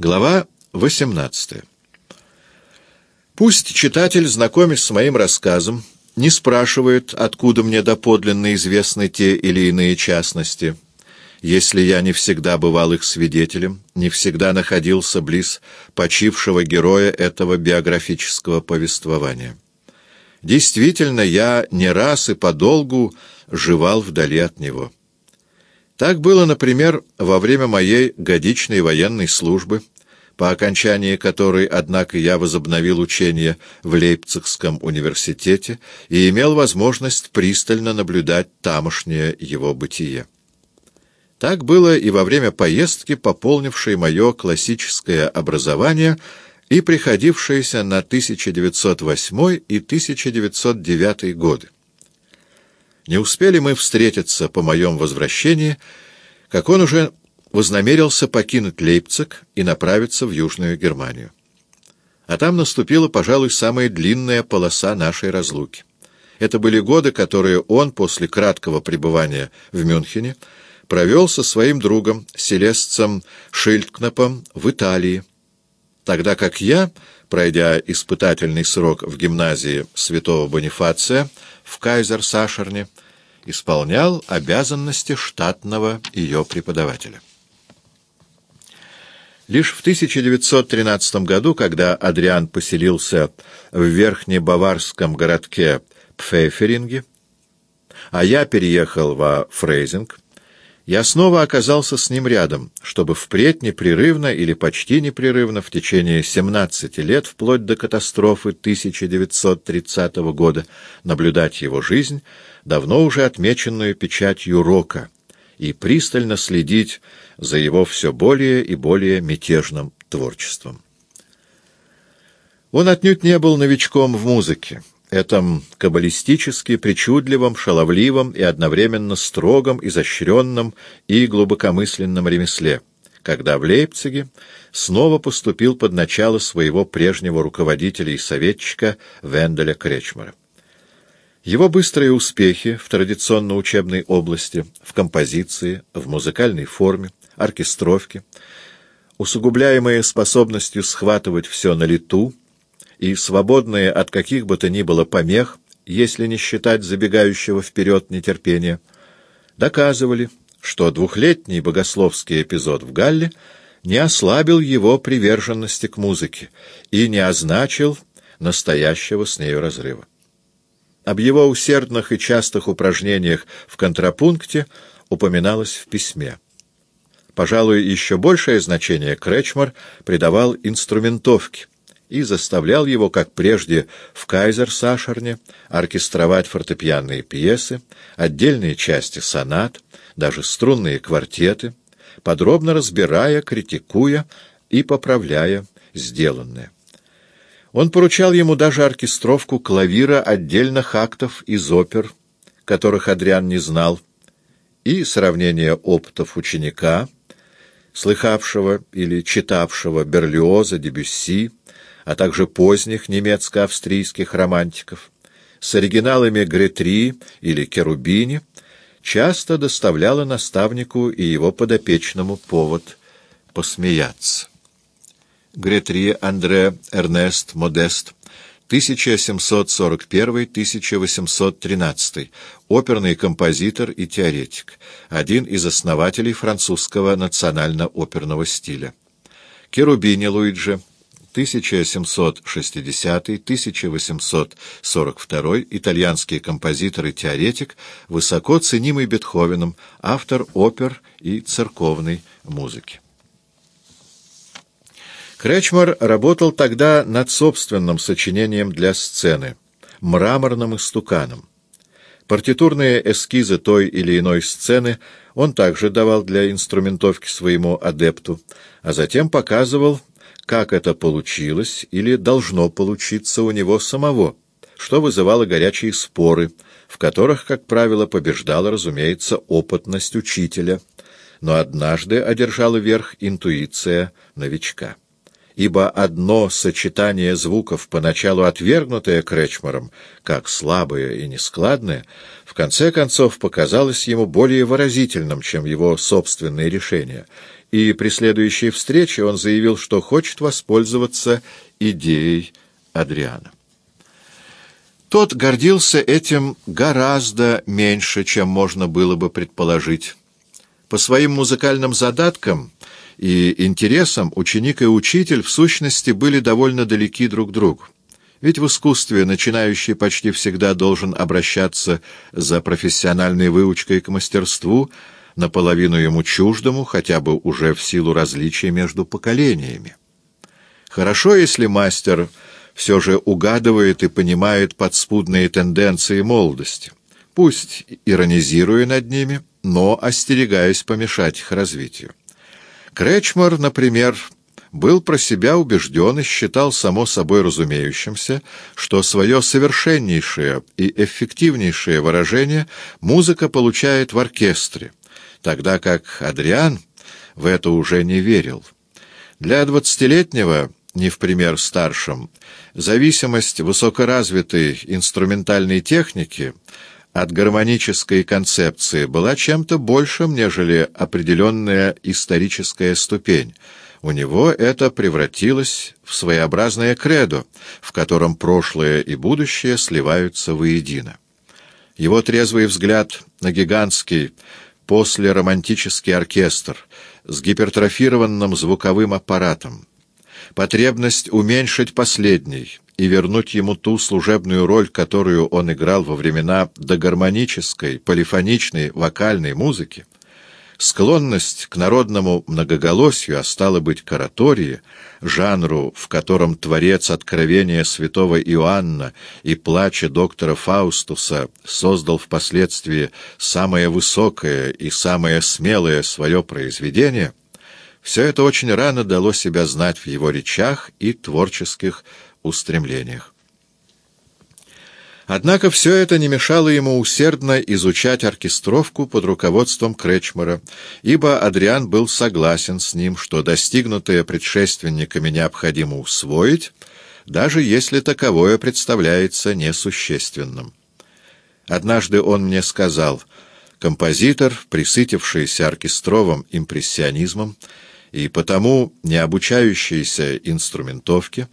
Глава 18. Пусть читатель, знакомясь с моим рассказом, не спрашивает, откуда мне доподлинно известны те или иные частности, если я не всегда бывал их свидетелем, не всегда находился близ почившего героя этого биографического повествования. Действительно, я не раз и подолгу жевал вдали от него. Так было, например, во время моей годичной военной службы, по окончании которой, однако, я возобновил учение в Лейпцигском университете и имел возможность пристально наблюдать тамошнее его бытие. Так было и во время поездки, пополнившей мое классическое образование и приходившееся на 1908 и 1909 годы. Не успели мы встретиться по моем возвращении, как он уже вознамерился покинуть Лейпциг и направиться в Южную Германию. А там наступила, пожалуй, самая длинная полоса нашей разлуки. Это были годы, которые он после краткого пребывания в Мюнхене провел со своим другом, селесцем Шильдкнапом, в Италии, тогда как я, пройдя испытательный срок в гимназии святого Бонифация, в Кайзер-Сашерне, исполнял обязанности штатного ее преподавателя. Лишь в 1913 году, когда Адриан поселился в верхнебаварском городке Пфейферинге, а я переехал во Фрейзинг, я снова оказался с ним рядом, чтобы впредь непрерывно или почти непрерывно в течение 17 лет, вплоть до катастрофы 1930 года, наблюдать его жизнь, давно уже отмеченную печатью рока, и пристально следить за его все более и более мятежным творчеством. Он отнюдь не был новичком в музыке этом каббалистически причудливом, шаловливом и одновременно строгом, изощренном и глубокомысленном ремесле, когда в Лейпциге снова поступил под начало своего прежнего руководителя и советчика Венделя Кречмара. Его быстрые успехи в традиционно-учебной области, в композиции, в музыкальной форме, оркестровке, усугубляемые способностью схватывать все на лету, и свободные от каких бы то ни было помех, если не считать забегающего вперед нетерпения, доказывали, что двухлетний богословский эпизод в Галле не ослабил его приверженности к музыке и не означил настоящего с нею разрыва. Об его усердных и частых упражнениях в контрапункте упоминалось в письме. Пожалуй, еще большее значение Кречмар придавал инструментовке — и заставлял его, как прежде в Кайзер-Сашерне, оркестровать фортепианные пьесы, отдельные части сонат, даже струнные квартеты, подробно разбирая, критикуя и поправляя сделанное. Он поручал ему даже оркестровку клавира отдельных актов из опер, которых Адриан не знал, и сравнение опытов ученика, слыхавшего или читавшего Берлиоза, Дебюсси, а также поздних немецко-австрийских романтиков, с оригиналами Гретри или Керубини, часто доставляла наставнику и его подопечному повод посмеяться. Гретри Андре Эрнест Модест 1741-1813, оперный композитор и теоретик, один из основателей французского национально-оперного стиля. Керубини Луиджи 1760-1842, итальянский композитор и теоретик, высоко ценимый Бетховеном, автор опер и церковной музыки. Кречмар работал тогда над собственным сочинением для сцены «Мраморным истуканом». Партитурные эскизы той или иной сцены он также давал для инструментовки своему адепту, а затем показывал как это получилось или должно получиться у него самого, что вызывало горячие споры, в которых, как правило, побеждала, разумеется, опытность учителя, но однажды одержала верх интуиция новичка. Ибо одно сочетание звуков, поначалу отвергнутое Кречмаром, как слабое и нескладное, в конце концов показалось ему более выразительным, чем его собственные решения — и при следующей встрече он заявил, что хочет воспользоваться идеей Адриана. Тот гордился этим гораздо меньше, чем можно было бы предположить. По своим музыкальным задаткам и интересам ученик и учитель в сущности были довольно далеки друг другу. Ведь в искусстве начинающий почти всегда должен обращаться за профессиональной выучкой к мастерству, наполовину ему чуждому, хотя бы уже в силу различия между поколениями. Хорошо, если мастер все же угадывает и понимает подспудные тенденции молодости, пусть иронизируя над ними, но остерегаясь помешать их развитию. Кречмар, например, был про себя убежден и считал само собой разумеющимся, что свое совершеннейшее и эффективнейшее выражение музыка получает в оркестре, тогда как Адриан в это уже не верил. Для двадцатилетнего, не в пример старшим, зависимость высокоразвитой инструментальной техники от гармонической концепции была чем-то большим, нежели определенная историческая ступень — у него это превратилось в своеобразное кредо, в котором прошлое и будущее сливаются воедино. Его трезвый взгляд на гигантский послеромантический оркестр с гипертрофированным звуковым аппаратом, потребность уменьшить последний и вернуть ему ту служебную роль, которую он играл во времена догармонической, полифоничной вокальной музыки, Склонность к народному многоголосию, а стало быть, к оратории, жанру, в котором творец откровения святого Иоанна и плача доктора Фаустуса создал впоследствии самое высокое и самое смелое свое произведение, все это очень рано дало себя знать в его речах и творческих устремлениях. Однако все это не мешало ему усердно изучать оркестровку под руководством Кречмара, ибо Адриан был согласен с ним, что достигнутое предшественниками необходимо усвоить, даже если таковое представляется несущественным. Однажды он мне сказал, композитор, присытившийся оркестровым импрессионизмом и потому не обучающийся инструментовке,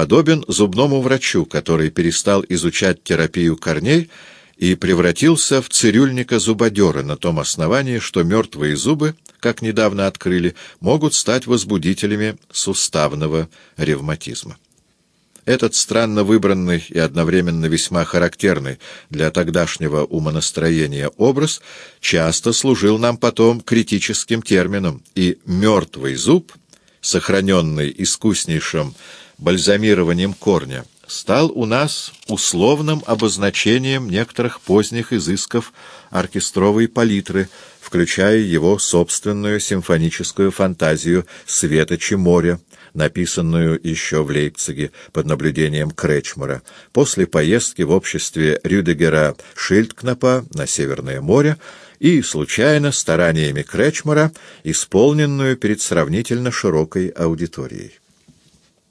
подобен зубному врачу, который перестал изучать терапию корней и превратился в цирюльника-зубодера на том основании, что мертвые зубы, как недавно открыли, могут стать возбудителями суставного ревматизма. Этот странно выбранный и одновременно весьма характерный для тогдашнего умонастроения образ часто служил нам потом критическим термином, и «мертвый зуб», сохраненный искуснейшим бальзамированием корня, стал у нас условным обозначением некоторых поздних изысков оркестровой палитры, включая его собственную симфоническую фантазию «Светочи моря», написанную еще в Лейпциге под наблюдением Кречмара, после поездки в обществе Рюдегера Шильдкнапа на Северное море и, случайно, стараниями Кречмара, исполненную перед сравнительно широкой аудиторией.